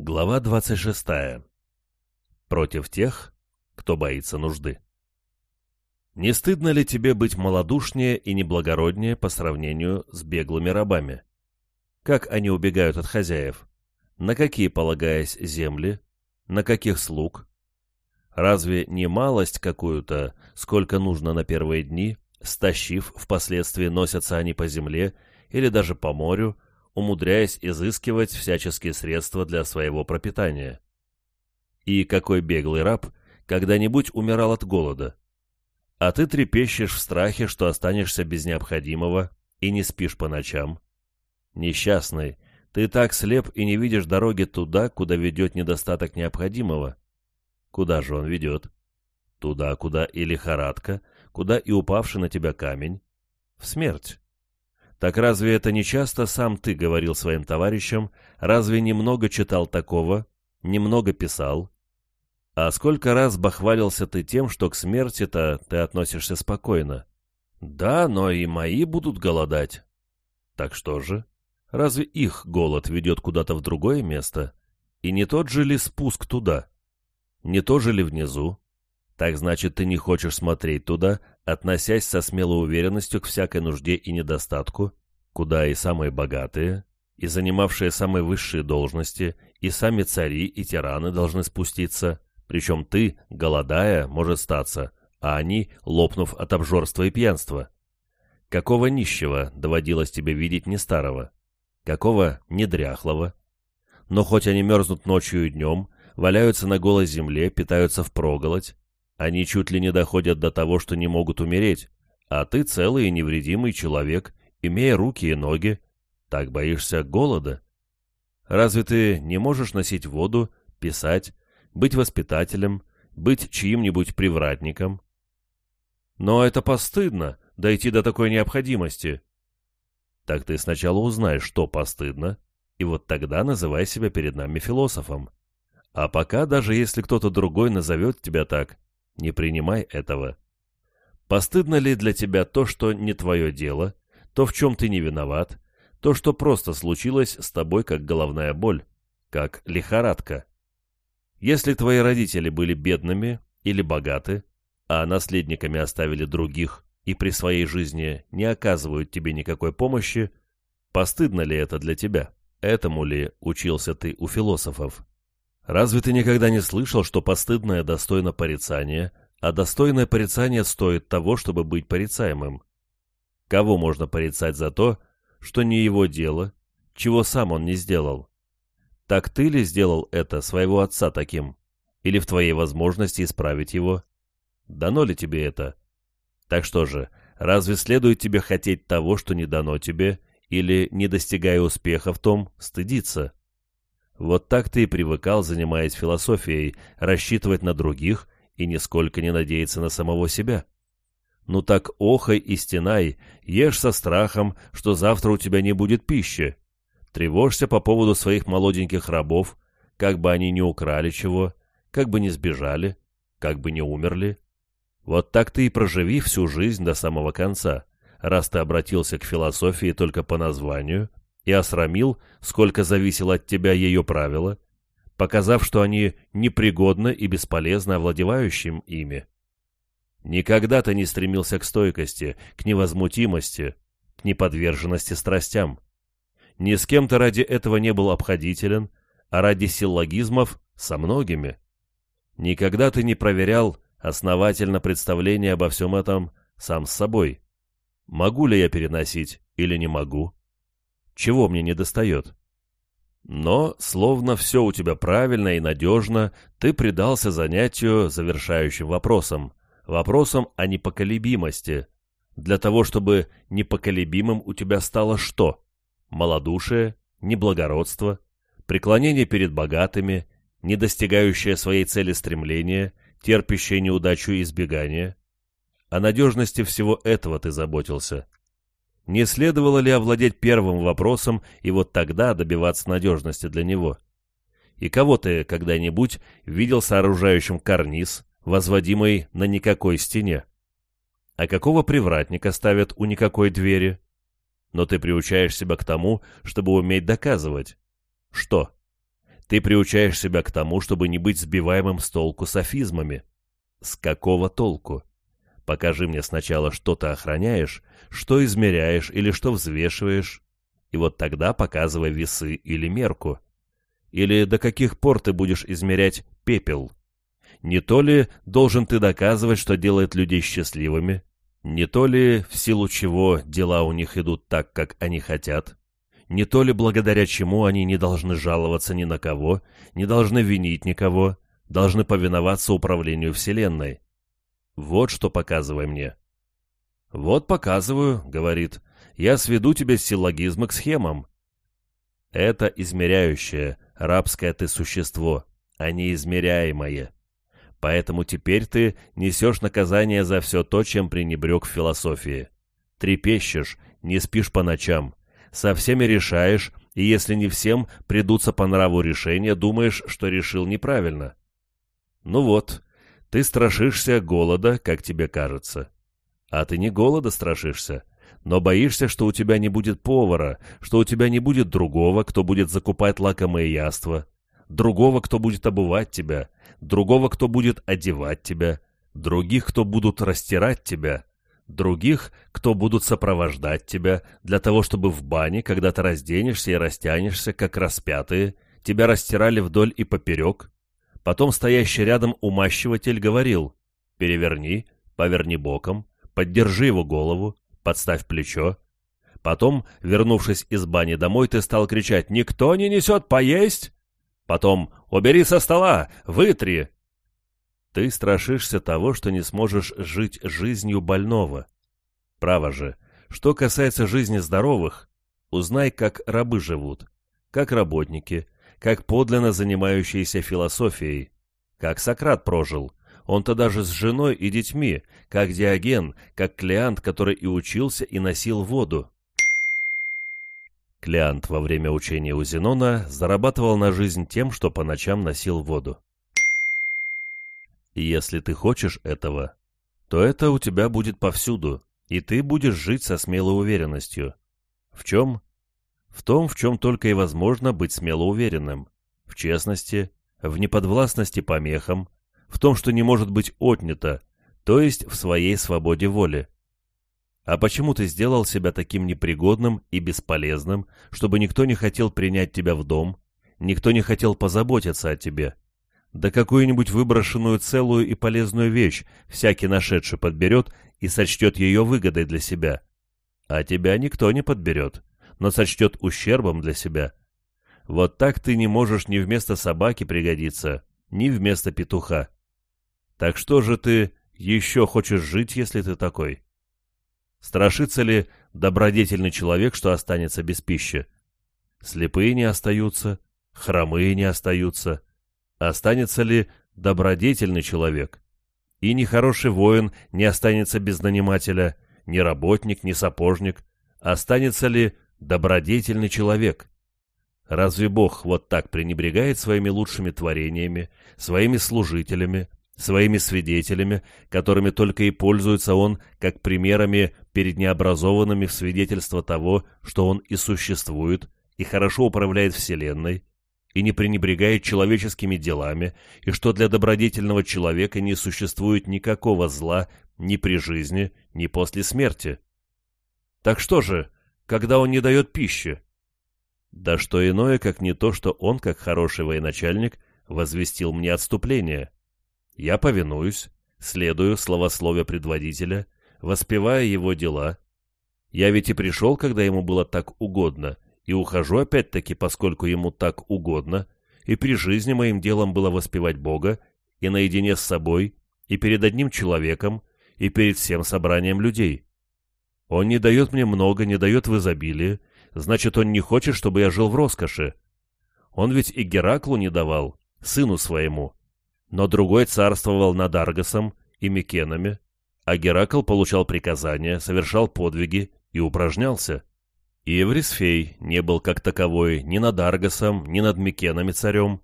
Глава 26. Против тех, кто боится нужды. Не стыдно ли тебе быть малодушнее и неблагороднее по сравнению с беглыми рабами? Как они убегают от хозяев? На какие, полагаясь, земли? На каких слуг? Разве не малость какую-то, сколько нужно на первые дни, стащив, впоследствии носятся они по земле или даже по морю, умудряясь изыскивать всяческие средства для своего пропитания. И какой беглый раб когда-нибудь умирал от голода? А ты трепещешь в страхе, что останешься без необходимого и не спишь по ночам. Несчастный, ты так слеп и не видишь дороги туда, куда ведет недостаток необходимого. Куда же он ведет? Туда, куда и лихорадка, куда и упавший на тебя камень. В смерть. Так разве это не часто сам ты говорил своим товарищам, разве немного читал такого, немного писал? А сколько раз бахвалился ты тем, что к смерти-то ты относишься спокойно? Да, но и мои будут голодать. Так что же? Разве их голод ведет куда-то в другое место? И не тот же ли спуск туда? Не то же ли внизу? Так значит, ты не хочешь смотреть туда, относясь со смелой уверенностью к всякой нужде и недостатку, куда и самые богатые, и занимавшие самые высшие должности, и сами цари и тираны должны спуститься, причем ты, голодая, может статься, а они, лопнув от обжорства и пьянства. Какого нищего доводилось тебе видеть не старого? Какого недряхлого? Но хоть они мерзнут ночью и днем, валяются на голой земле, питаются впроголодь, они чуть ли не доходят до того, что не могут умереть, а ты целый и невредимый человек, имея руки и ноги, так боишься голода? Разве ты не можешь носить воду, писать, быть воспитателем, быть чьим-нибудь привратником? Но это постыдно, дойти до такой необходимости. Так ты сначала узнаешь, что постыдно, и вот тогда называй себя перед нами философом. А пока, даже если кто-то другой назовет тебя так, не принимай этого. Постыдно ли для тебя то, что не твое дело, то, в чем ты не виноват, то, что просто случилось с тобой как головная боль, как лихорадка? Если твои родители были бедными или богаты, а наследниками оставили других и при своей жизни не оказывают тебе никакой помощи, постыдно ли это для тебя? Этому ли учился ты у философов? Разве ты никогда не слышал, что постыдное достойно порицания, а достойное порицание стоит того, чтобы быть порицаемым? Кого можно порицать за то, что не его дело, чего сам он не сделал? Так ты ли сделал это своего отца таким? Или в твоей возможности исправить его? Дано ли тебе это? Так что же, разве следует тебе хотеть того, что не дано тебе, или, не достигая успеха в том, стыдиться? Вот так ты и привыкал, занимаясь философией, рассчитывать на других и нисколько не надеяться на самого себя. Ну так охай и стенай, ешь со страхом, что завтра у тебя не будет пищи. Тревожься по поводу своих молоденьких рабов, как бы они не украли чего, как бы не сбежали, как бы не умерли. Вот так ты и проживи всю жизнь до самого конца, раз ты обратился к философии только по названию и осрамил, сколько зависело от тебя ее правила, показав, что они непригодны и бесполезны овладевающим ими. Никогда ты не стремился к стойкости, к невозмутимости, к неподверженности страстям. Ни с кем ты ради этого не был обходителен, а ради силлогизмов со многими. Никогда ты не проверял основательно представление обо всем этом сам с собой. Могу ли я переносить или не могу? Чего мне не достает? Но, словно все у тебя правильно и надежно, ты предался занятию завершающим вопросом, вопросом о непоколебимости, для того, чтобы непоколебимым у тебя стало что? Малодушие, неблагородство, преклонение перед богатыми, не достигающее своей цели стремление, терпящее неудачу и избегание. О надежности всего этого ты заботился. Не следовало ли овладеть первым вопросом и вот тогда добиваться надежности для него? И кого ты когда-нибудь видел сооружающим карниз, возводимый на никакой стене? А какого привратника ставят у никакой двери? Но ты приучаешь себя к тому, чтобы уметь доказывать. Что? Ты приучаешь себя к тому, чтобы не быть сбиваемым с толку софизмами. С какого толку? Покажи мне сначала, что ты охраняешь, что измеряешь или что взвешиваешь, и вот тогда показывай весы или мерку. Или до каких пор ты будешь измерять пепел? Не то ли должен ты доказывать, что делает людей счастливыми? Не то ли в силу чего дела у них идут так, как они хотят? Не то ли благодаря чему они не должны жаловаться ни на кого, не должны винить никого, должны повиноваться управлению Вселенной? Вот что показывай мне. Вот показываю, говорит, я сведу тебе силлогизмы к схемам. Это измеряющее, рабское ты существо, а не измеряемое. Поэтому теперь ты несешь наказание за все то, чем пренебрег в философии. Трепещешь, не спишь по ночам, со всеми решаешь, и если не всем придутся по нраву решения, думаешь, что решил неправильно. Ну вот, ты страшишься голода, как тебе кажется. А ты не голода страшишься, но боишься, что у тебя не будет повара, что у тебя не будет другого, кто будет закупать лакомые яства, другого, кто будет обувать тебя, другого, кто будет одевать тебя, других, кто будут растирать тебя, других, кто будут сопровождать тебя, для того, чтобы в бане, когда ты разденешься и растянешься, как распятые, тебя растирали вдоль и поперек. Потом стоящий рядом умащиватель говорил «Переверни, поверни боком, поддержи его голову, подставь плечо». Потом, вернувшись из бани домой, ты стал кричать «Никто не несет поесть!» Потом «Убери со стола! Вытри!» Ты страшишься того, что не сможешь жить жизнью больного. Право же, что касается жизни здоровых, узнай, как рабы живут, как работники, как подлинно занимающиеся философией, как Сократ прожил, он-то даже с женой и детьми, как Диоген, как Клеант, который и учился, и носил воду. Клеант во время учения у Зенона зарабатывал на жизнь тем, что по ночам носил воду. И если ты хочешь этого, то это у тебя будет повсюду, и ты будешь жить со смелой уверенностью. В чем? В том, в чем только и возможно быть смело уверенным. В честности, в неподвластности помехам, в том, что не может быть отнято, то есть в своей свободе воли. А почему ты сделал себя таким непригодным и бесполезным, чтобы никто не хотел принять тебя в дом, никто не хотел позаботиться о тебе? Да какую-нибудь выброшенную целую и полезную вещь всякий нашедший подберет и сочтет ее выгодой для себя. А тебя никто не подберет, но сочтет ущербом для себя. Вот так ты не можешь ни вместо собаки пригодиться, ни вместо петуха. Так что же ты еще хочешь жить, если ты такой?» Страшится ли добродетельный человек, что останется без пищи? Слепые не остаются, хромые не остаются. Останется ли добродетельный человек? И ни хороший воин не останется без нанимателя, ни работник, ни сапожник. Останется ли добродетельный человек? Разве Бог вот так пренебрегает своими лучшими творениями, своими служителями, своими свидетелями, которыми только и пользуется он, как примерами перед необразованными в свидетельство того, что он и существует, и хорошо управляет Вселенной, и не пренебрегает человеческими делами, и что для добродетельного человека не существует никакого зла ни при жизни, ни после смерти. Так что же, когда он не дает пищи? Да что иное, как не то, что он, как хороший военачальник, возвестил мне отступление. Я повинуюсь, следую словословия предводителя, воспевая его дела. Я ведь и пришел, когда ему было так угодно, и ухожу опять-таки, поскольку ему так угодно, и при жизни моим делом было воспевать Бога, и наедине с собой, и перед одним человеком, и перед всем собранием людей. Он не дает мне много, не дает в изобилии, значит, он не хочет, чтобы я жил в роскоши. Он ведь и Гераклу не давал, сыну своему, но другой царствовал над Аргосом и Микенами, а Геракл получал приказания, совершал подвиги и упражнялся. И Еврисфей не был как таковой ни над Аргосом, ни над Микенами царем.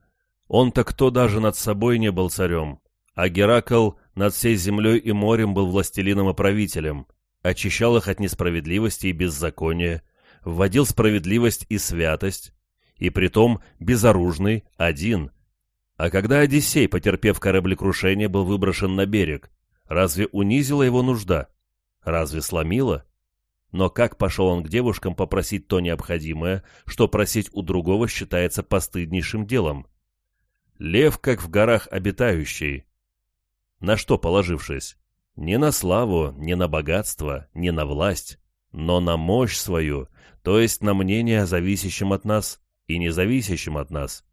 Он-то кто даже над собой не был царем, а Геракл над всей землей и морем был властелином и правителем, очищал их от несправедливости и беззакония, вводил справедливость и святость, и притом безоружный, один. А когда Одиссей, потерпев кораблекрушение, был выброшен на берег, разве унизила его нужда? Разве сломила? Но как пошел он к девушкам попросить то необходимое, что просить у другого считается постыднейшим делом? Лев, как в горах обитающий. На что положившись? Не на славу, не на богатство, не на власть, но на мощь свою, то есть на мнение, зависящем от нас и независящем от нас.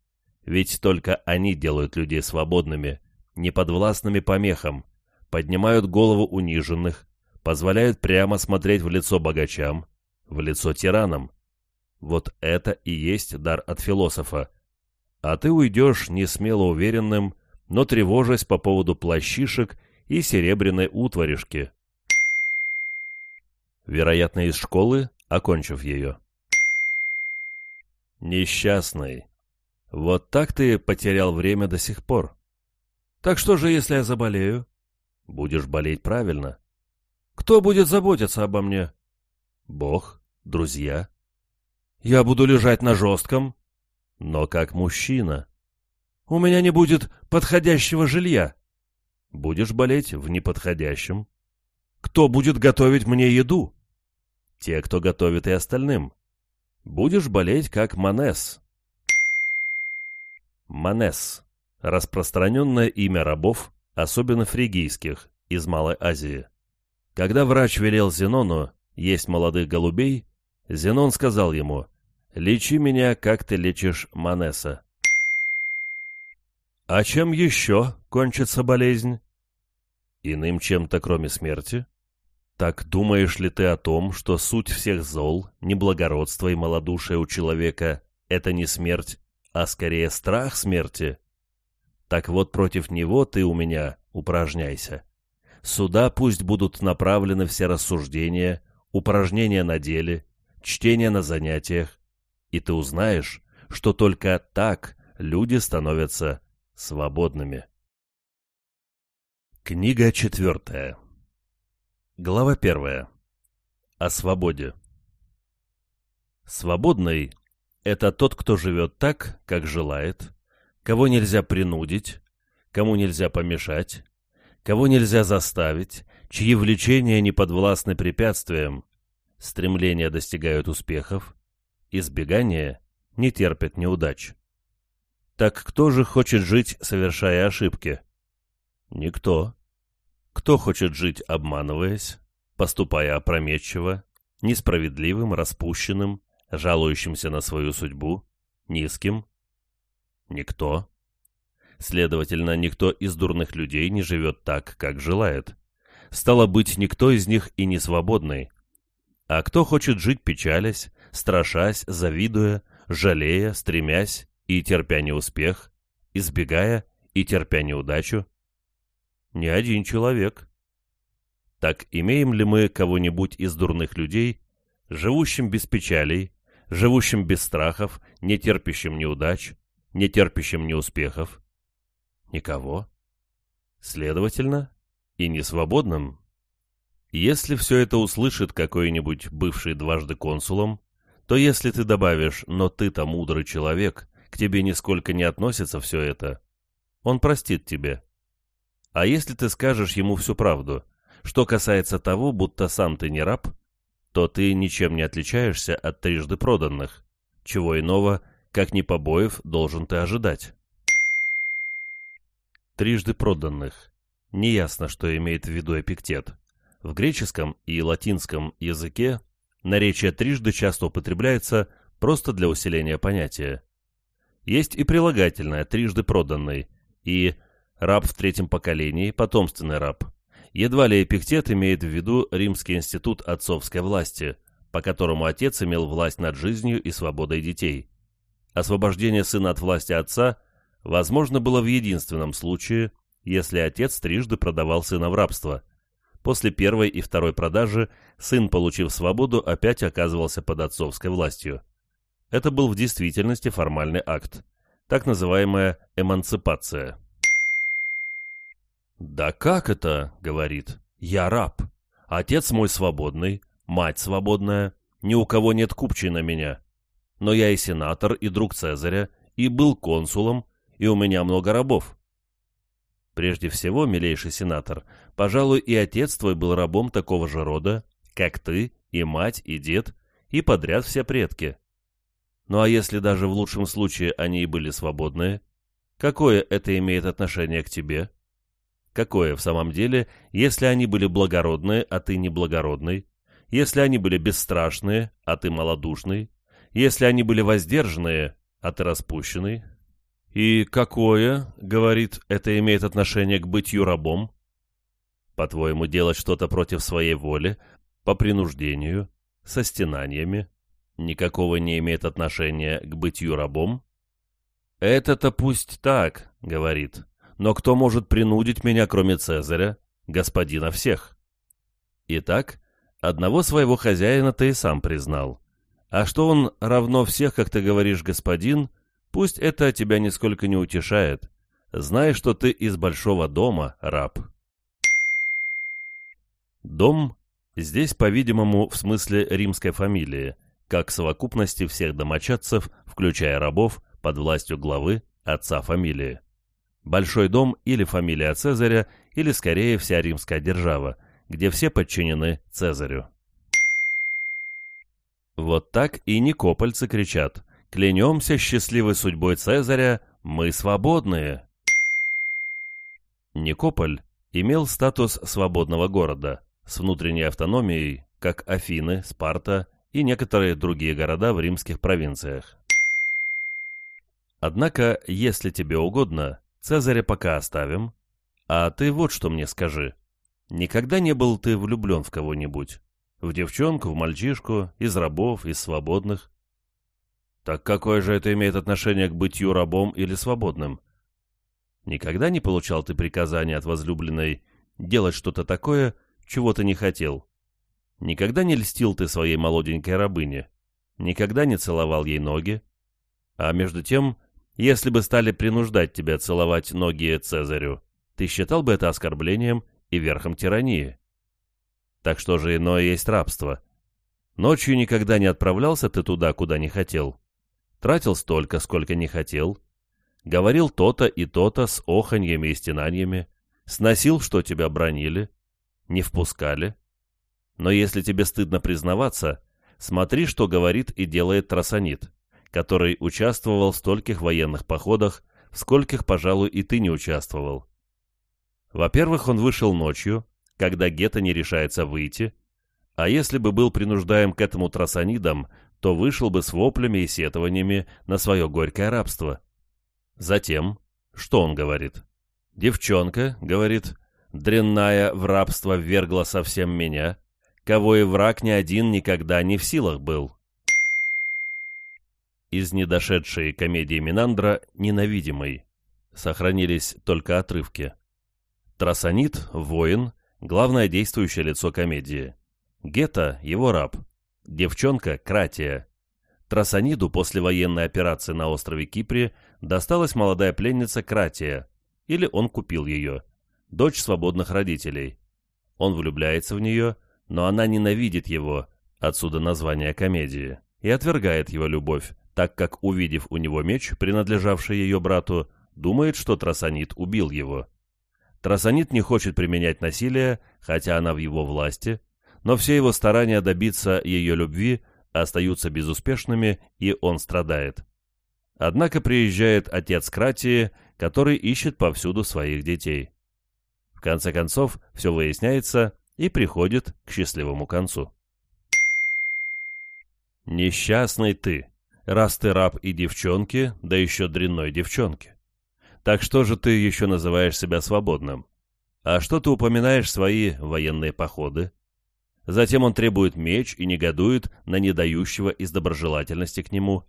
Ведь только они делают людей свободными, неподвластными помехам, поднимают голову униженных, позволяют прямо смотреть в лицо богачам, в лицо тиранам. Вот это и есть дар от философа. А ты уйдешь не смело уверенным, но тревожась по поводу плащишек и серебряной утваришки. Вероятно, из школы, окончив ее. Несчастный. Вот так ты потерял время до сих пор. Так что же, если я заболею? Будешь болеть правильно. Кто будет заботиться обо мне? Бог, друзья. Я буду лежать на жестком, но как мужчина. У меня не будет подходящего жилья. Будешь болеть в неподходящем. Кто будет готовить мне еду? Те, кто готовит и остальным. Будешь болеть как Манес. Манес – распространенное имя рабов, особенно фригийских, из Малой Азии. Когда врач велел Зенону есть молодых голубей, Зенон сказал ему «Лечи меня, как ты лечишь Манеса». А чем еще кончится болезнь? Иным чем-то, кроме смерти? Так думаешь ли ты о том, что суть всех зол, неблагородство и малодушие у человека — это не смерть, а скорее страх смерти? Так вот против него ты у меня упражняйся. Сюда пусть будут направлены все рассуждения, упражнения на деле, чтение на занятиях, и ты узнаешь, что только так люди становятся свободными. Книга четвертая. Глава первая. О свободе. Свободный – это тот, кто живет так, как желает, кого нельзя принудить, кому нельзя помешать, кого нельзя заставить, чьи влечения не подвластны препятствиям, стремления достигают успехов, избегания не терпят неудач. Так кто же хочет жить, совершая ошибки? Никто. Кто хочет жить, обманываясь, поступая опрометчиво, несправедливым, распущенным, жалующимся на свою судьбу, низким? Никто. Следовательно, никто из дурных людей не живет так, как желает. Стало быть, никто из них и не свободный. А кто хочет жить печалясь, страшась, завидуя, жалея, стремясь и терпя неуспех, избегая и терпя неудачу? Не один человек. Так имеем ли мы кого-нибудь из дурных людей, живущим без печалей, живущим без страхов, не терпящим неудач, не терпящим неуспехов, Никого. Следовательно, и не свободным. Если все это услышит какой-нибудь бывший дважды консулом, то если ты добавишь «но ты-то мудрый человек», к тебе нисколько не относится все это, он простит тебе. А если ты скажешь ему всю правду, что касается того, будто сам ты не раб, то ты ничем не отличаешься от трижды проданных, чего иного, как ни побоев, должен ты ожидать трижды проданных. Неясно, что имеет в виду эпиктет. В греческом и латинском языке наречие трижды часто употребляется просто для усиления понятия. Есть и прилагательное «трижды проданный» и «раб в третьем поколении», «потомственный раб». Едва ли эпиктет имеет в виду Римский институт отцовской власти, по которому отец имел власть над жизнью и свободой детей. Освобождение сына от власти отца – возможно было в единственном случае, если отец трижды продавал сына в рабство. После первой и второй продажи сын, получив свободу, опять оказывался под отцовской властью. Это был в действительности формальный акт, так называемая эмансипация. «Да как это?» — говорит. «Я раб. Отец мой свободный, мать свободная, ни у кого нет купчей на меня. но я и сенатор, и друг Цезаря, и был консулом, и у меня много рабов. Прежде всего, милейший сенатор, пожалуй, и отец твой был рабом такого же рода, как ты, и мать, и дед, и подряд все предки. Ну а если даже в лучшем случае они и были свободные, какое это имеет отношение к тебе? Какое в самом деле, если они были благородные, а ты неблагородный, если они были бесстрашные, а ты малодушный, если они были воздержанные, а ты распущенный? И какое, говорит, это имеет отношение к бытию рабом? По-твоему, делать что-то против своей воли, по принуждению, со стенаниями, никакого не имеет отношения к бытию рабом? Это-то пусть так, говорит, но кто может принудить меня, кроме Цезаря, господина всех? Итак, одного своего хозяина ты и сам признал. А что он равно всех, как ты говоришь, господин, пусть это тебя нисколько не утешает. Знай, что ты из большого дома, раб. Дом здесь, по-видимому, в смысле римской фамилии, как совокупности всех домочадцев, включая рабов, под властью главы, отца фамилии. Большой дом или фамилия Цезаря, или скорее вся римская держава, где все подчинены Цезарю. Вот так и никопольцы кричат «Клянемся счастливой судьбой Цезаря, мы свободные!» Никополь имел статус свободного города с внутренней автономией, как Афины, Спарта и некоторые другие города в римских провинциях. Однако, если тебе угодно, Цезаря пока оставим, а ты вот что мне скажи. Никогда не был ты влюблен в кого-нибудь? В девчонку, в мальчишку, из рабов, из свободных. Так какое же это имеет отношение к бытию рабом или свободным? Никогда не получал ты приказания от возлюбленной делать что-то такое, чего ты не хотел? Никогда не льстил ты своей молоденькой рабыне? Никогда не целовал ей ноги? А между тем, если бы стали принуждать тебя целовать ноги Цезарю, ты считал бы это оскорблением и верхом тирании? Так что же иное есть рабство? Ночью никогда не отправлялся ты туда, куда не хотел. Тратил столько, сколько не хотел. Говорил то-то и то-то с оханьями и стенаниями. Сносил, что тебя бронили. Не впускали. Но если тебе стыдно признаваться, смотри, что говорит и делает Трасонит, который участвовал в стольких военных походах, в скольких, пожалуй, и ты не участвовал. Во-первых, он вышел ночью, когда Гетто не решается выйти, а если бы был принуждаем к этому трасонидам, то вышел бы с воплями и сетованиями на свое горькое рабство. Затем, что он говорит? «Девчонка», — говорит, — «дрянная в рабство ввергла совсем меня, кого и враг ни один никогда не в силах был». Из недошедшей комедии Минандра «Ненавидимый» сохранились только отрывки. Трасонит, воин, главное действующее лицо комедии. Гетто – его раб. Девчонка – Кратия. Трасониду после военной операции на острове Кипре досталась молодая пленница Кратия, или он купил ее, дочь свободных родителей. Он влюбляется в нее, но она ненавидит его, отсюда название комедии, и отвергает его любовь, так как, увидев у него меч, принадлежавший ее брату, думает, что Трасонит убил его. Трасонит не хочет применять насилие, хотя она в его власти, но все его старания добиться ее любви остаются безуспешными, и он страдает. Однако приезжает отец Кратии, который ищет повсюду своих детей. В конце концов, все выясняется и приходит к счастливому концу. Несчастный ты, раз ты раб и девчонки, да еще дрянной девчонки. Так что же ты еще называешь себя свободным? А что ты упоминаешь свои военные походы? Затем он требует меч и негодует на недающего из доброжелательности к нему,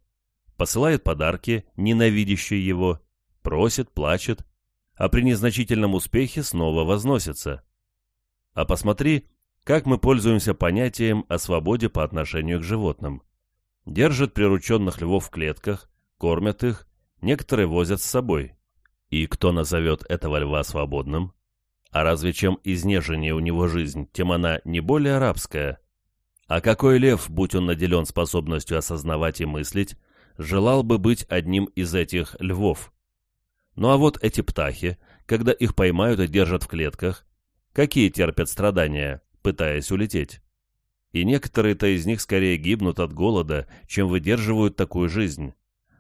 посылает подарки, ненавидящие его, просит, плачет, а при незначительном успехе снова возносится. А посмотри, как мы пользуемся понятием о свободе по отношению к животным. Держат прирученных львов в клетках, кормят их, некоторые возят с собой. И кто назовет этого льва свободным? А разве чем изнеженнее у него жизнь, тем она не более арабская? А какой лев, будь он наделен способностью осознавать и мыслить, желал бы быть одним из этих львов? Ну а вот эти птахи, когда их поймают и держат в клетках, какие терпят страдания, пытаясь улететь? И некоторые-то из них скорее гибнут от голода, чем выдерживают такую жизнь.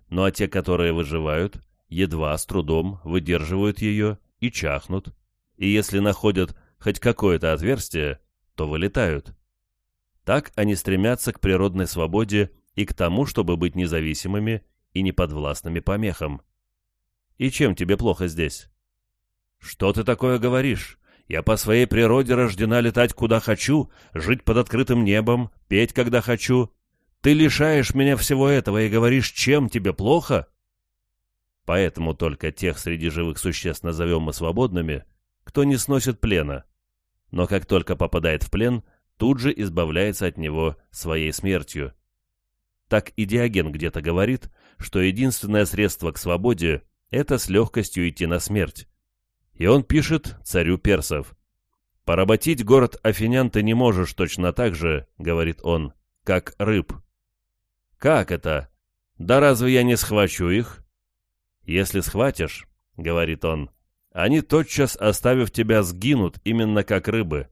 Ну а те, которые выживают, едва с трудом выдерживают ее и чахнут, и если находят хоть какое-то отверстие, то вылетают. Так они стремятся к природной свободе и к тому, чтобы быть независимыми и неподвластными помехам. И чем тебе плохо здесь? Что ты такое говоришь? Я по своей природе рождена летать куда хочу, жить под открытым небом, петь когда хочу. Ты лишаешь меня всего этого и говоришь, чем тебе плохо? Поэтому только тех среди живых существ назовем мы свободными, кто не сносит плена. Но как только попадает в плен, тут же избавляется от него своей смертью. Так и Диоген где-то говорит, что единственное средство к свободе – это с легкостью идти на смерть. И он пишет царю персов. «Поработить город Афинян ты не можешь точно так же, — говорит он, — как рыб». «Как это? Да разве я не схвачу их?» «Если схватишь, — говорит он, — они тотчас, оставив тебя, сгинут именно как рыбы.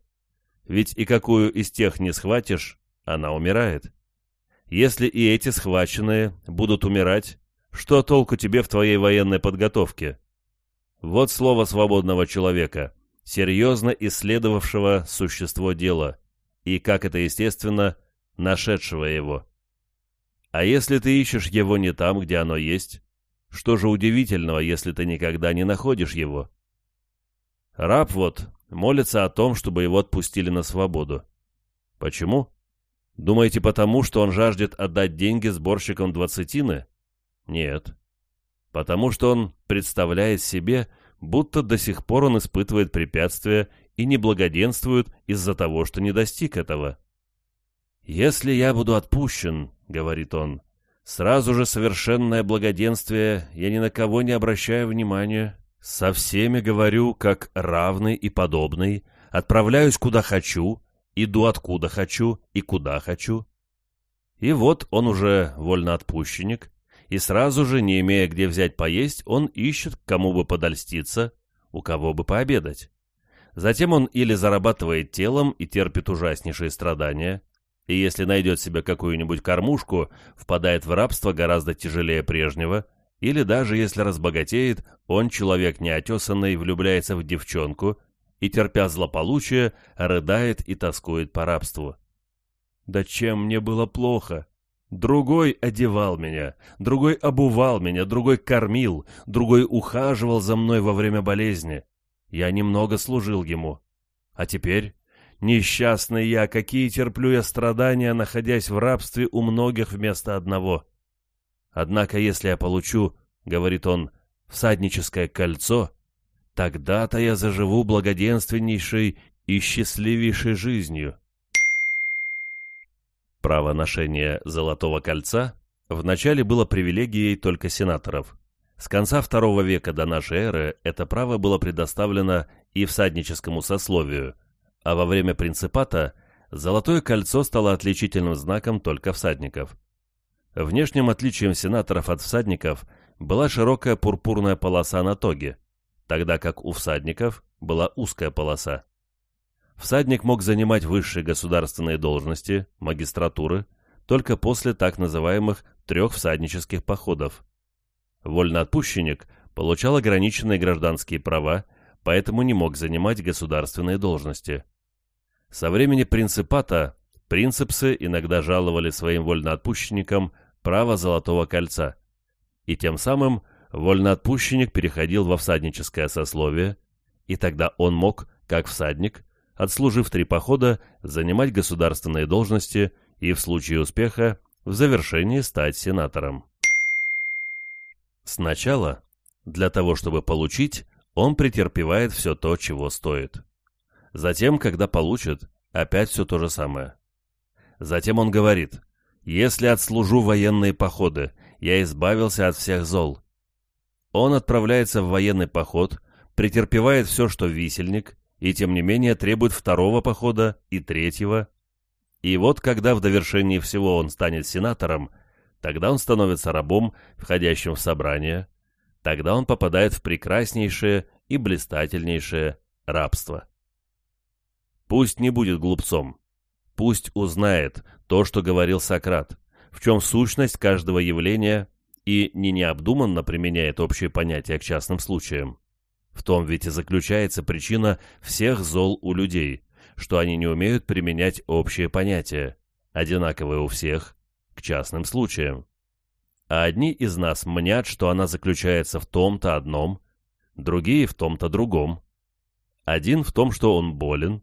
Ведь и какую из тех не схватишь, она умирает. Если и эти схваченные будут умирать, что толку тебе в твоей военной подготовке? Вот слово свободного человека, серьезно исследовавшего существо дела, и, как это естественно, нашедшего его. А если ты ищешь его не там, где оно есть, что же удивительного, если ты никогда не находишь его? Раб вот молится о том, чтобы его отпустили на свободу. Почему? Думаете, потому, что он жаждет отдать деньги сборщикам двадцатины? Нет. Потому что он представляет себе, будто до сих пор он испытывает препятствия и не благоденствует из-за того, что не достиг этого. «Если я буду отпущен, — говорит он, — сразу же совершенное благоденствие, я ни на кого не обращаю внимания, со всеми говорю, как равный и подобный, отправляюсь куда хочу, иду откуда хочу и куда хочу. И вот он уже вольноотпущенник, и сразу же, не имея где взять поесть, он ищет, кому бы подольститься, у кого бы пообедать. Затем он или зарабатывает телом и терпит ужаснейшие страдания, и если найдет себе какую-нибудь кормушку, впадает в рабство гораздо тяжелее прежнего, или даже если разбогатеет, он, человек неотесанный, влюбляется в девчонку и, терпя злополучие, рыдает и тоскует по рабству. «Да чем мне было плохо?» Другой одевал меня, другой обувал меня, другой кормил, другой ухаживал за мной во время болезни. Я немного служил ему. А теперь, несчастный я, какие терплю я страдания, находясь в рабстве у многих вместо одного. Однако, если я получу, — говорит он, — всадническое кольцо, тогда-то я заживу благоденственнейшей и счастливейшей жизнью. Право ношения Золотого кольца вначале было привилегией только сенаторов. С конца II века до нашей эры это право было предоставлено и всадническому сословию, а во время принципата Золотое кольцо стало отличительным знаком только всадников. Внешним отличием сенаторов от всадников была широкая пурпурная полоса на тоге, тогда как у всадников была узкая полоса. Всадник мог занимать высшие государственные должности, магистратуры, только после так называемых трех всаднических походов. Вольноотпущенник получал ограниченные гражданские права, поэтому не мог занимать государственные должности. Со времени принципата принципсы иногда жаловали своим вольноотпущенникам право Золотого кольца, и тем самым вольноотпущенник переходил во всадническое сословие, и тогда он мог, как всадник, отслужив три похода, занимать государственные должности и, в случае успеха, в завершении стать сенатором. Сначала, для того чтобы получить, он претерпевает все то, чего стоит. Затем, когда получит, опять все то же самое. Затем он говорит, «Если отслужу военные походы, я избавился от всех зол». Он отправляется в военный поход, претерпевает все, что висельник, и тем не менее требует второго похода и третьего. И вот когда в довершении всего он станет сенатором, тогда он становится рабом, входящим в собрание, тогда он попадает в прекраснейшее и блистательнейшее рабство. Пусть не будет глупцом, пусть узнает то, что говорил Сократ, в чем сущность каждого явления и не необдуманно применяет общие понятия к частным случаям. В том ведь и заключается причина всех зол у людей, что они не умеют применять общие понятия, одинаковые у всех, к частным случаям. А одни из нас мнят, что она заключается в том-то одном, другие в том-то другом. Один в том, что он болен,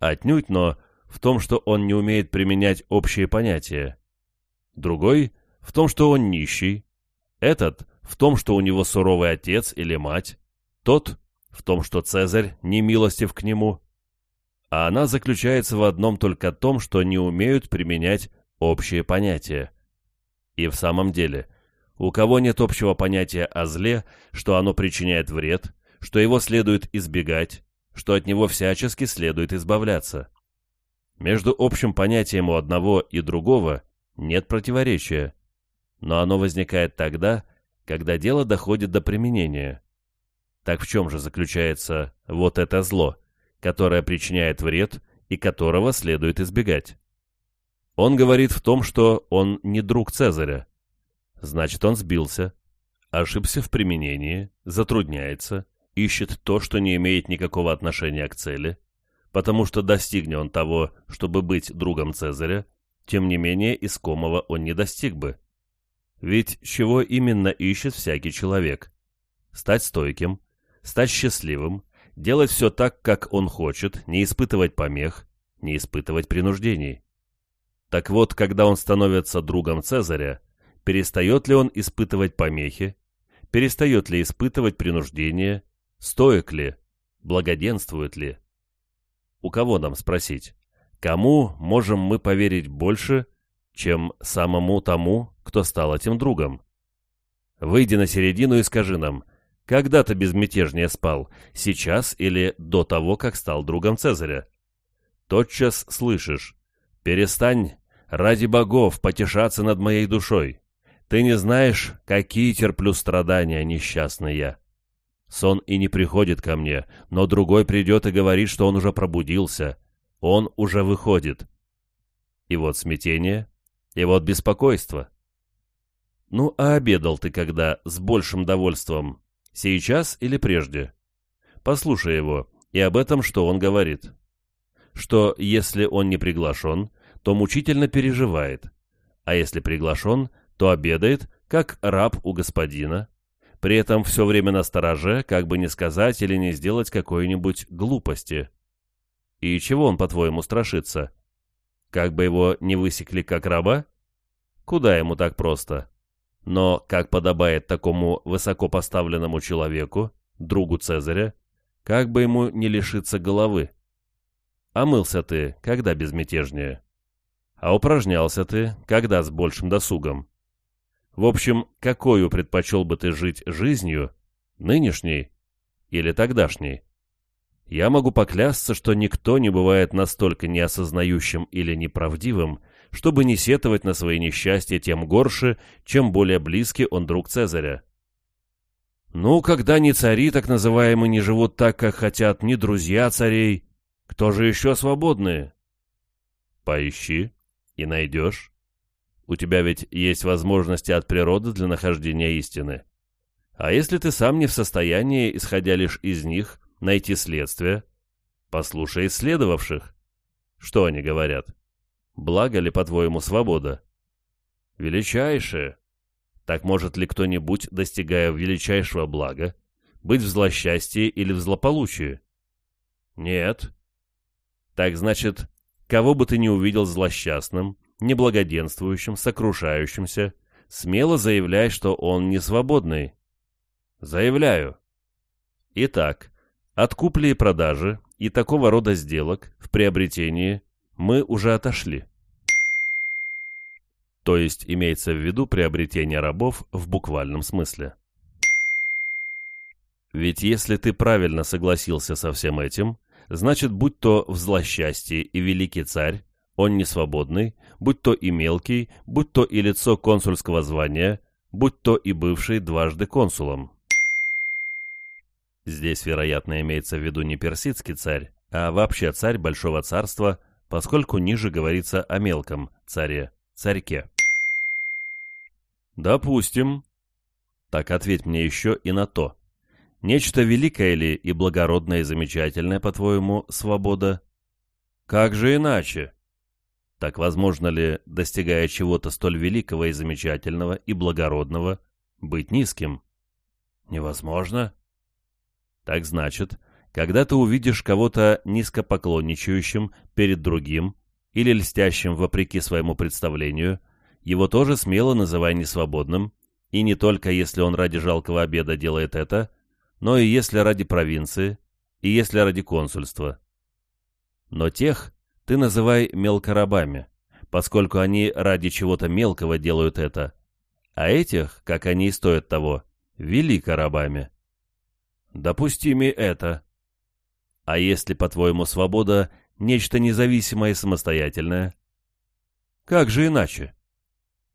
отнюдь, но в том, что он не умеет применять общие понятия. Другой в том, что он нищий. Этот в том, что у него суровый отец или мать. Тот в том, что Цезарь не милостив к нему. А она заключается в одном только том, что не умеют применять общие понятия. И в самом деле, у кого нет общего понятия о зле, что оно причиняет вред, что его следует избегать, что от него всячески следует избавляться. Между общим понятием у одного и другого нет противоречия, но оно возникает тогда, когда дело доходит до применения. Так в чем же заключается вот это зло, которое причиняет вред и которого следует избегать? Он говорит в том, что он не друг Цезаря. Значит, он сбился, ошибся в применении, затрудняется, ищет то, что не имеет никакого отношения к цели, потому что достигнет он того, чтобы быть другом Цезаря, тем не менее искомого он не достиг бы. Ведь чего именно ищет всякий человек? Стать стойким, стать счастливым, делать все так, как он хочет, не испытывать помех, не испытывать принуждений. Так вот, когда он становится другом Цезаря, перестает ли он испытывать помехи, перестает ли испытывать принуждение, стоек ли, благоденствует ли. У кого нам спросить? Кому можем мы поверить больше, чем самому тому, кто стал этим другом? Выйди на середину и скажи нам, когда ты безмятежнее спал, сейчас или до того, как стал другом Цезаря? Тотчас слышишь, перестань, ради богов, потешаться над моей душой. Ты не знаешь, какие терплю страдания, несчастный я. Сон и не приходит ко мне, но другой придет и говорит, что он уже пробудился. Он уже выходит. И вот смятение, и вот беспокойство. Ну, а обедал ты когда с большим довольством? Сейчас или прежде? Послушай его, и об этом, что он говорит. Что, если он не приглашен, то мучительно переживает, а если приглашен, то обедает, как раб у господина, при этом все время на стороже, как бы не сказать или не сделать какой-нибудь глупости. И чего он, по-твоему, страшится? Как бы его не высекли как раба? Куда ему так просто? Но, как подобает такому высокопоставленному человеку, другу Цезаря, как бы ему не лишиться головы? А мылся ты, когда безмятежнее? А упражнялся ты, когда с большим досугом? В общем, какую предпочел бы ты жить жизнью, нынешней или тогдашней? Я могу поклясться, что никто не бывает настолько неосознающим или неправдивым, чтобы не сетовать на свои несчастья тем горше, чем более близкий он друг Цезаря. Ну, когда ни цари, так называемые, не живут так, как хотят ни друзья царей, кто же еще свободные? Поищи и найдешь. У тебя ведь есть возможности от природы для нахождения истины. А если ты сам не в состоянии, исходя лишь из них, найти следствие, послушай исследовавших. Что они говорят? Благо ли, по-твоему, свобода? Величайшее. Так может ли кто-нибудь, достигая величайшего блага, быть в злосчастье или в злополучии? Нет. Так значит, кого бы ты ни увидел злосчастным, неблагоденствующим, сокрушающимся, смело заявляй, что он не свободный. Заявляю. Итак, от купли и продажи и такого рода сделок в приобретении мы уже отошли. То есть имеется в виду приобретение рабов в буквальном смысле. Ведь если ты правильно согласился со всем этим, значит, будь то в злосчастье и великий царь, Он не свободный, будь то и мелкий, будь то и лицо консульского звания, будь то и бывший дважды консулом. Здесь, вероятно, имеется в виду не персидский царь, а вообще царь Большого Царства, поскольку ниже говорится о мелком царе, царьке. Допустим. Так ответь мне еще и на то. Нечто великое ли и благородное и замечательное, по-твоему, свобода? Как же иначе? Так возможно ли, достигая чего-то столь великого и замечательного и благородного, быть низким? Невозможно. Так значит, когда ты увидишь кого-то низкопоклонничающим перед другим или льстящим вопреки своему представлению, его тоже смело называй несвободным, и не только если он ради жалкого обеда делает это, но и если ради провинции, и если ради консульства. Но тех ты называй мелкорабами, поскольку они ради чего-то мелкого делают это, а этих, как они и стоят того, великорабами. Допустими это. А если, по-твоему, свобода — нечто независимое и самостоятельное? Как же иначе?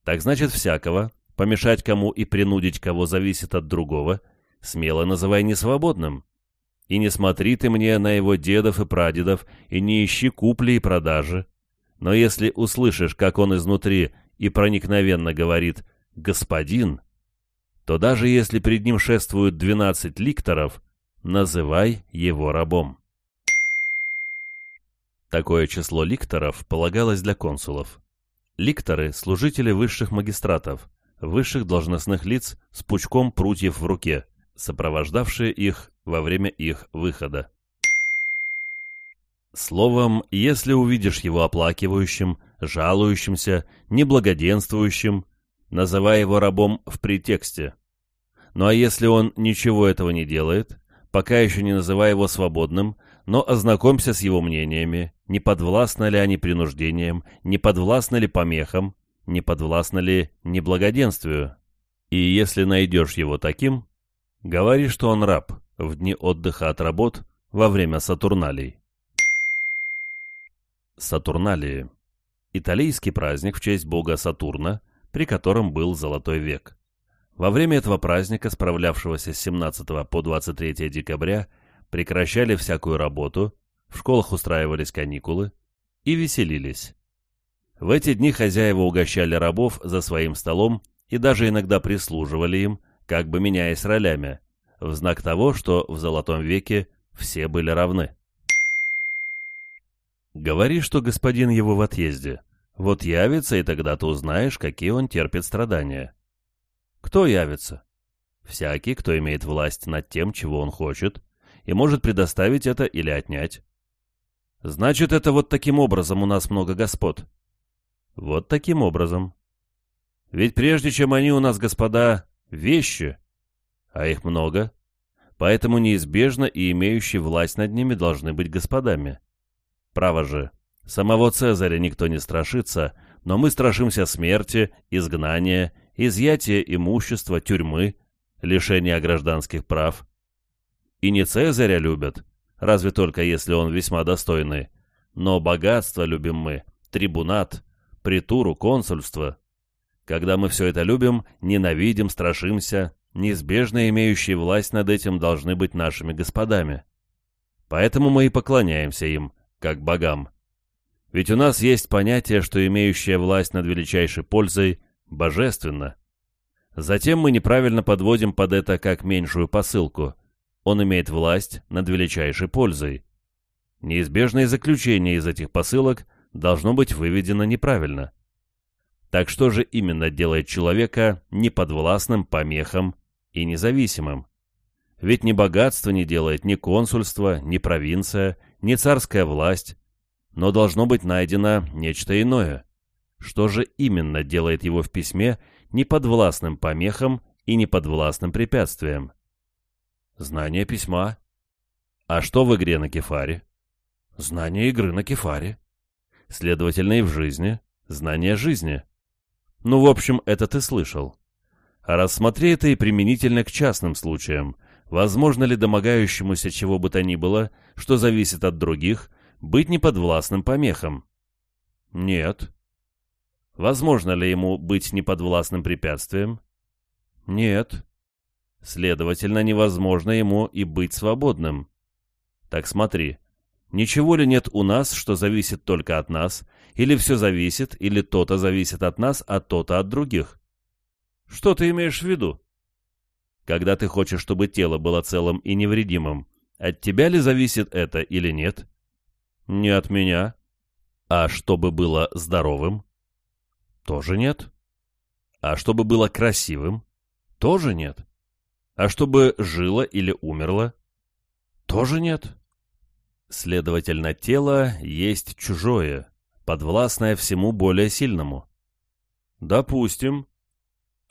Так значит, всякого, помешать кому и принудить кого зависит от другого, смело называй несвободным. И не смотри ты мне на его дедов и прадедов, и не ищи купли и продажи. Но если услышишь, как он изнутри и проникновенно говорит «господин», то даже если перед ним шествуют двенадцать ликторов, называй его рабом. Такое число ликторов полагалось для консулов. Ликторы – служители высших магистратов, высших должностных лиц с пучком прутьев в руке, сопровождавшие их во время их выхода. Словом, если увидишь его оплакивающим, жалующимся, неблагоденствующим, называй его рабом в претексте. Ну а если он ничего этого не делает, пока еще не называй его свободным, но ознакомься с его мнениями, не подвластны ли они принуждением, не подвластны ли помехам, не подвластны ли неблагоденствию. И если найдешь его таким, говори, что он раб в дни отдыха от работ во время Сатурналей. Сатурналии – италийский праздник в честь бога Сатурна, при котором был Золотой век. Во время этого праздника, справлявшегося с 17 по 23 декабря, прекращали всякую работу, в школах устраивались каникулы и веселились. В эти дни хозяева угощали рабов за своим столом и даже иногда прислуживали им, как бы меняясь ролями, в знак того, что в Золотом веке все были равны. Говори, что господин его в отъезде. Вот явится, и тогда ты узнаешь, какие он терпит страдания. Кто явится? Всякий, кто имеет власть над тем, чего он хочет, и может предоставить это или отнять. Значит, это вот таким образом у нас много господ. Вот таким образом. Ведь прежде чем они у нас, господа, вещи, а их много, поэтому неизбежно и имеющие власть над ними должны быть господами. Право же, самого Цезаря никто не страшится, но мы страшимся смерти, изгнания изъятие имущества, тюрьмы, лишение гражданских прав. И не Цезаря любят, разве только если он весьма достойный, но богатство любим мы, трибунат, притуру, консульство. Когда мы все это любим, ненавидим, страшимся, неизбежно имеющие власть над этим должны быть нашими господами. Поэтому мы и поклоняемся им, как богам. Ведь у нас есть понятие, что имеющая власть над величайшей пользой божественно. Затем мы неправильно подводим под это как меньшую посылку. Он имеет власть над величайшей пользой. Неизбежное заключение из этих посылок должно быть выведено неправильно. Так что же именно делает человека неподвластным помехам и независимым? Ведь ни богатство не делает ни консульство, ни провинция, ни царская власть, но должно быть найдено нечто иное – что же именно делает его в письме неподвластным помехам и неподвластным препятствиям? Знание письма. А что в игре на кефаре? Знание игры на кефаре. Следовательно, и в жизни. Знание жизни. Ну, в общем, это ты слышал. А рассмотри это и применительно к частным случаям. Возможно ли домогающемуся чего бы то ни было, что зависит от других, быть неподвластным помехам? Нет. Возможно ли ему быть неподвластным препятствием? Нет. Следовательно, невозможно ему и быть свободным. Так смотри, ничего ли нет у нас, что зависит только от нас, или все зависит, или то-то зависит от нас, а то-то от других? Что ты имеешь в виду? Когда ты хочешь, чтобы тело было целым и невредимым, от тебя ли зависит это или нет? Не от меня. А чтобы было здоровым? Тоже нет. А чтобы было красивым? Тоже нет. А чтобы жило или умерло? Тоже нет. Следовательно, тело есть чужое, подвластное всему более сильному. Допустим.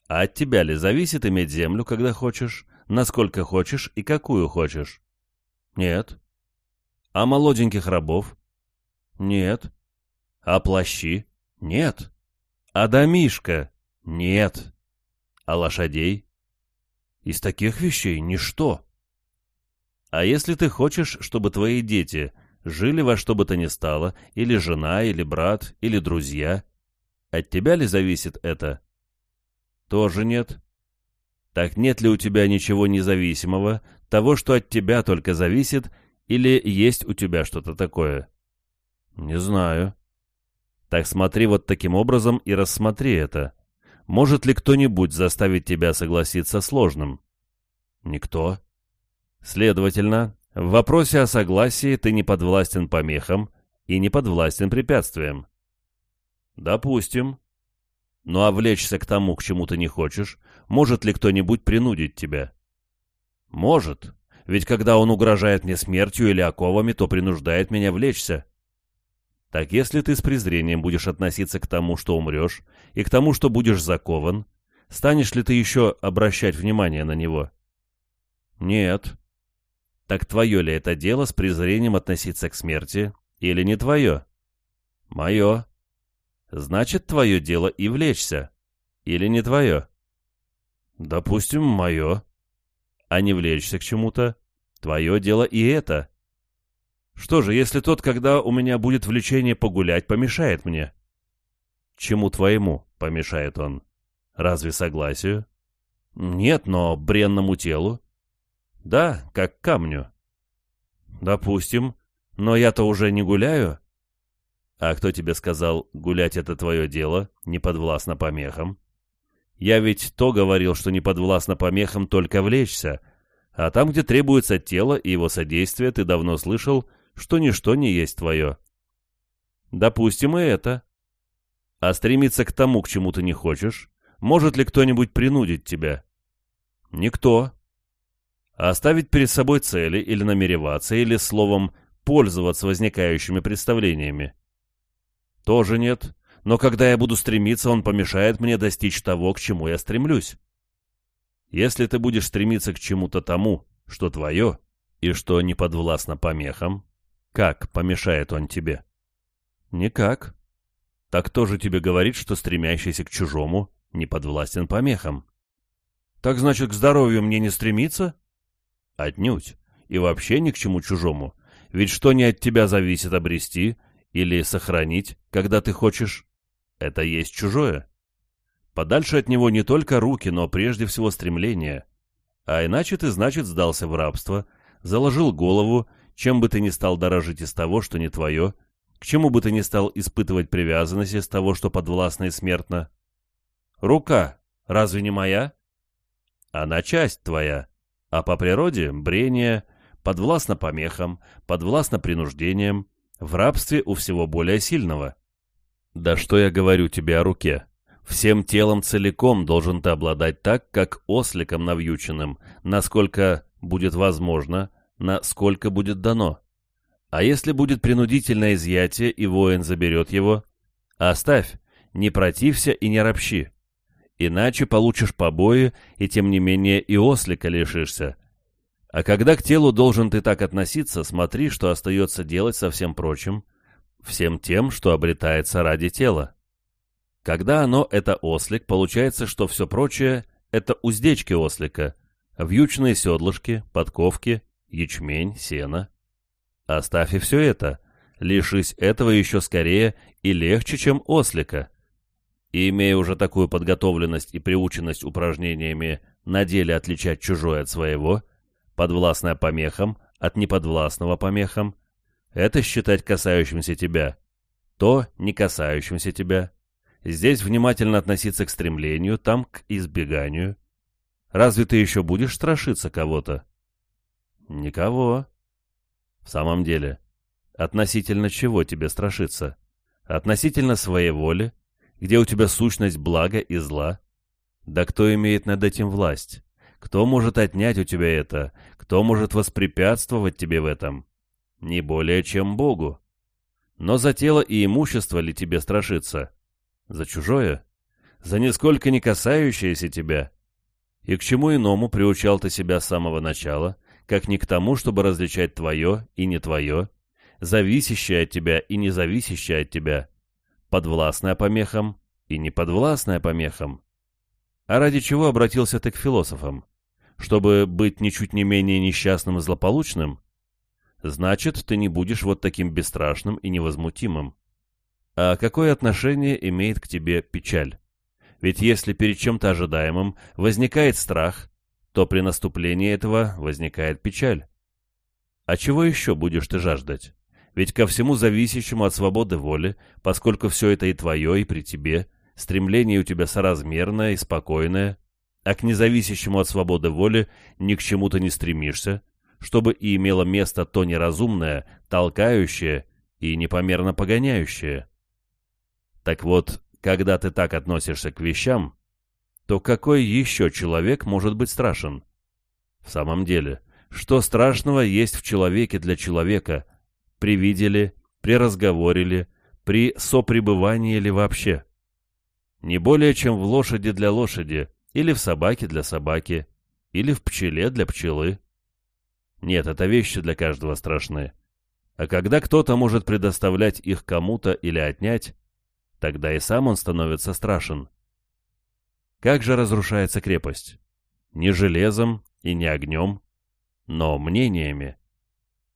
А от тебя ли зависит иметь землю, когда хочешь, насколько хочешь и какую хочешь? Нет. А молоденьких рабов? Нет. А плащи? Нет. А домишка? Нет. А лошадей? Из таких вещей ничто. А если ты хочешь, чтобы твои дети жили во что бы то ни стало, или жена, или брат, или друзья, от тебя ли зависит это? Тоже нет. Так нет ли у тебя ничего независимого, того, что от тебя только зависит, или есть у тебя что-то такое? Не знаю. Так смотри вот таким образом и рассмотри это. Может ли кто-нибудь заставить тебя согласиться сложным? Никто. Следовательно, в вопросе о согласии ты не подвластен помехам и не подвластен препятствиям. Допустим. Ну а влечься к тому, к чему ты не хочешь, может ли кто-нибудь принудить тебя? Может. Ведь когда он угрожает мне смертью или оковами, то принуждает меня влечься. Так если ты с презрением будешь относиться к тому, что умрешь, и к тому, что будешь закован, станешь ли ты еще обращать внимание на него? Нет. Так твое ли это дело с презрением относиться к смерти, или не твое? Мое. Значит, твое дело и влечься, или не твое? Допустим, мое. А не влечься к чему-то, твое дело и это. Что же, если тот, когда у меня будет влечение погулять, помешает мне? Чему твоему помешает он? Разве согласию? Нет, но бренному телу. Да, как камню. Допустим, но я-то уже не гуляю. А кто тебе сказал, гулять это твое дело, не подвластно помехам? Я ведь то говорил, что не подвластно помехам только влечься, а там, где требуется тело и его содействие, ты давно слышал, что ничто не есть твое. Допустим и это. А стремиться к тому, к чему ты не хочешь, может ли кто-нибудь принудить тебя? Никто. А оставить перед собой цели или намереваться, или, словом, пользоваться возникающими представлениями? Тоже нет. Но когда я буду стремиться, он помешает мне достичь того, к чему я стремлюсь. Если ты будешь стремиться к чему-то тому, что твое, и что не подвластно помехам, как помешает он тебе? Никак. Так кто же тебе говорит, что стремящийся к чужому не подвластен помехам? Так значит, к здоровью мне не стремиться? Отнюдь. И вообще ни к чему чужому. Ведь что не от тебя зависит обрести или сохранить, когда ты хочешь, это есть чужое. Подальше от него не только руки, но прежде всего стремления. А иначе ты, значит, сдался в рабство, заложил голову чем бы ты ни стал дорожить из того, что не твое, к чему бы ты ни стал испытывать привязанность из того, что подвластно и смертно. Рука разве не моя? Она часть твоя, а по природе брение, подвластно помехам, подвластно принуждениям, в рабстве у всего более сильного. Да что я говорю тебе о руке? Всем телом целиком должен ты обладать так, как осликом навьюченным, насколько будет возможно, на сколько будет дано. А если будет принудительное изъятие, и воин заберет его, оставь, не протився и не ропщи. Иначе получишь побои, и тем не менее и ослика лишишься. А когда к телу должен ты так относиться, смотри, что остается делать со всем прочим, всем тем, что обретается ради тела. Когда оно — это ослик, получается, что все прочее — это уздечки ослика, вьючные седлышки, подковки, ячмень, сено. Оставь и все это, Лишись этого еще скорее и легче, чем ослика. И имея уже такую подготовленность и приученность упражнениями на деле отличать чужое от своего, подвластное помехам от неподвластного помехам, это считать касающимся тебя, то не касающимся тебя. Здесь внимательно относиться к стремлению, там к избеганию. Разве ты еще будешь страшиться кого-то? Никого. В самом деле, относительно чего тебе страшиться? Относительно своей воли, где у тебя сущность блага и зла? Да кто имеет над этим власть? Кто может отнять у тебя это? Кто может воспрепятствовать тебе в этом? Не более, чем Богу. Но за тело и имущество ли тебе страшиться? За чужое? За нисколько не касающееся тебя? И к чему иному приучал ты себя с самого начала, как не к тому, чтобы различать твое и не твое, зависящее от тебя и независящее от тебя, подвластное помехам и неподвластное помехам? А ради чего обратился ты к философам? Чтобы быть ничуть не менее несчастным и злополучным? Значит, ты не будешь вот таким бесстрашным и невозмутимым. А какое отношение имеет к тебе печаль? Ведь если перед чем-то ожидаемым возникает страх, то при наступлении этого возникает печаль. А чего еще будешь ты жаждать? Ведь ко всему зависящему от свободы воли, поскольку все это и твое, и при тебе, стремление у тебя соразмерное и спокойное, а к независящему от свободы воли ни к чему то не стремишься, чтобы и имело место то неразумное, толкающее и непомерно погоняющее. Так вот, когда ты так относишься к вещам, то какой еще человек может быть страшен? В самом деле, что страшного есть в человеке для человека, при виде при разговоре при сопребывании ли вообще? Не более, чем в лошади для лошади, или в собаке для собаки, или в пчеле для пчелы. Нет, это вещи для каждого страшны. А когда кто-то может предоставлять их кому-то или отнять, тогда и сам он становится страшен. Как же разрушается крепость? Не железом и не огнем, но мнениями.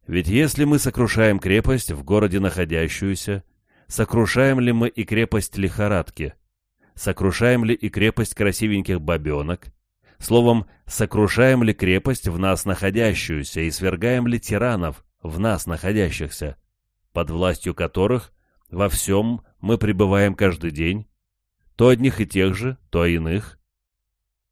Ведь если мы сокрушаем крепость в городе находящуюся, сокрушаем ли мы и крепость лихорадки? Сокрушаем ли и крепость красивеньких бабенок? Словом, сокрушаем ли крепость в нас находящуюся и свергаем ли тиранов в нас находящихся, под властью которых во всем мы пребываем каждый день, то одних и тех же, то иных.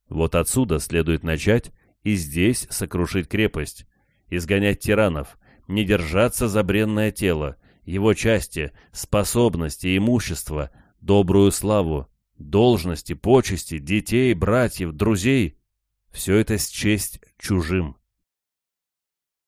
Вот отсюда следует начать и здесь сокрушить крепость, изгонять тиранов, не держаться за бренное тело, его части, способности, имущество, добрую славу, должности, почести, детей, братьев, друзей, все это счесть чужим.